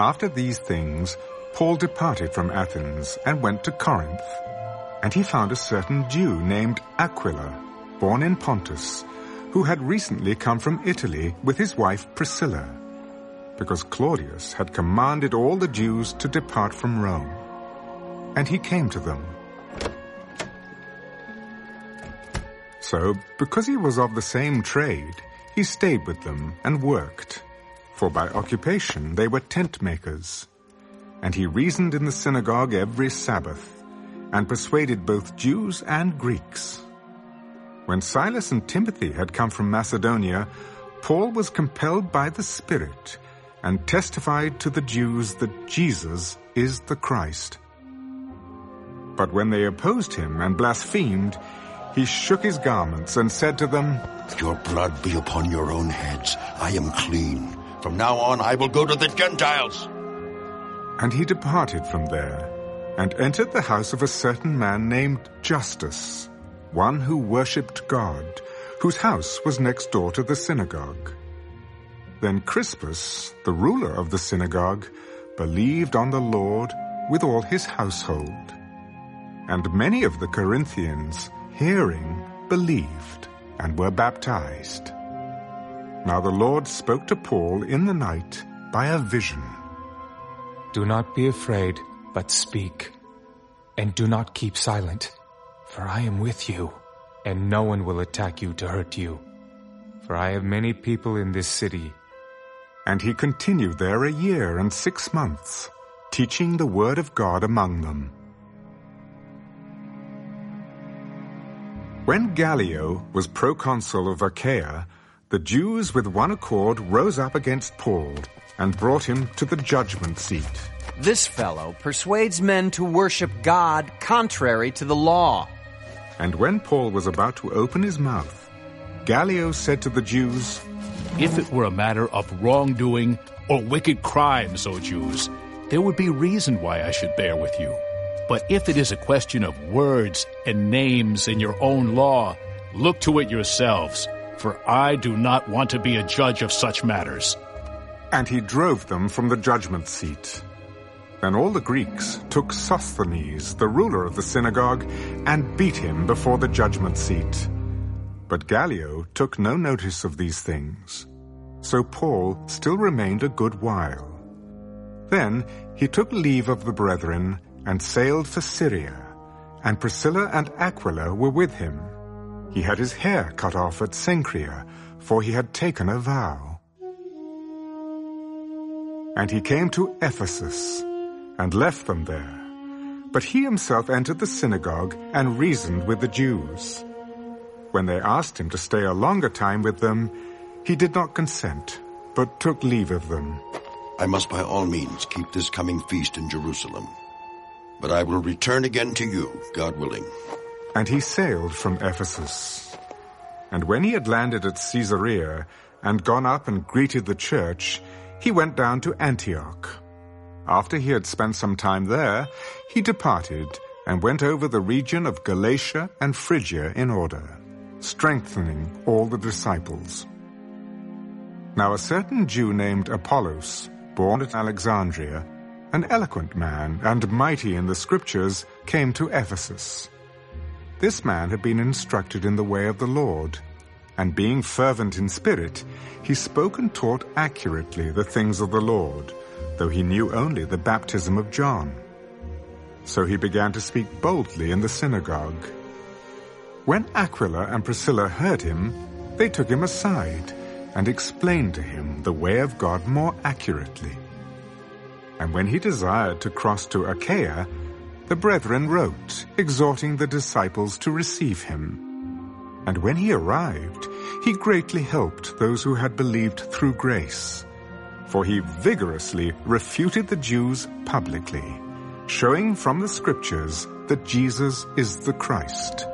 After these things, Paul departed from Athens and went to Corinth. And he found a certain Jew named Aquila, born in Pontus, who had recently come from Italy with his wife Priscilla, because Claudius had commanded all the Jews to depart from Rome. And he came to them. So, because he was of the same trade, he stayed with them and worked, for by occupation they were tent makers. And he reasoned in the synagogue every Sabbath, and persuaded both Jews and Greeks. When Silas and Timothy had come from Macedonia, Paul was compelled by the Spirit and testified to the Jews that Jesus is the Christ. But when they opposed him and blasphemed, he shook his garments and said to them, Your blood be upon your own heads. I am clean. From now on I will go to the Gentiles. And he departed from there and entered the house of a certain man named Justus, one who worshipped God, whose house was next door to the synagogue. Then Crispus, the ruler of the synagogue, believed on the Lord with all his household. And many of the Corinthians, hearing, believed and were baptized. Now the Lord spoke to Paul in the night by a vision. Do not be afraid, but speak. And do not keep silent, for I am with you, and no one will attack you to hurt you. For I have many people in this city. And he continued there a year and six months, teaching the word of God among them. When Gallio was proconsul of Achaia, the Jews with one accord rose up against Paul and brought him to the judgment seat. This fellow persuades men to worship God contrary to the law. And when Paul was about to open his mouth, Gallio said to the Jews, If it were a matter of wrongdoing or wicked crimes, O Jews, there would be reason why I should bear with you. But if it is a question of words and names in your own law, look to it yourselves, for I do not want to be a judge of such matters. And he drove them from the judgment seat. Then all the Greeks took Sosthenes, the ruler of the synagogue, and beat him before the judgment seat. But Gallio took no notice of these things. So Paul still remained a good while. Then he took leave of the brethren and sailed for Syria, and Priscilla and Aquila were with him. He had his hair cut off at Cenchrea, for he had taken a vow. And he came to Ephesus, and left them there. But he himself entered the synagogue and reasoned with the Jews. When they asked him to stay a longer time with them, he did not consent, but took leave of them. I must by all means keep this coming feast in Jerusalem. But I will return again to you, God willing. And he sailed from Ephesus. And when he had landed at Caesarea and gone up and greeted the church, he went down to Antioch. After he had spent some time there, he departed and went over the region of Galatia and Phrygia in order, strengthening all the disciples. Now a certain Jew named Apollos, born at Alexandria, an eloquent man and mighty in the scriptures, came to Ephesus. This man had been instructed in the way of the Lord, and being fervent in spirit, he spoke and taught accurately the things of the Lord, though he knew only the baptism of John. So he began to speak boldly in the synagogue. When Aquila and Priscilla heard him, they took him aside and explained to him the way of God more accurately. And when he desired to cross to Achaia, the brethren wrote, exhorting the disciples to receive him. And when he arrived, he greatly helped those who had believed through grace. For he vigorously refuted the Jews publicly, showing from the scriptures that Jesus is the Christ.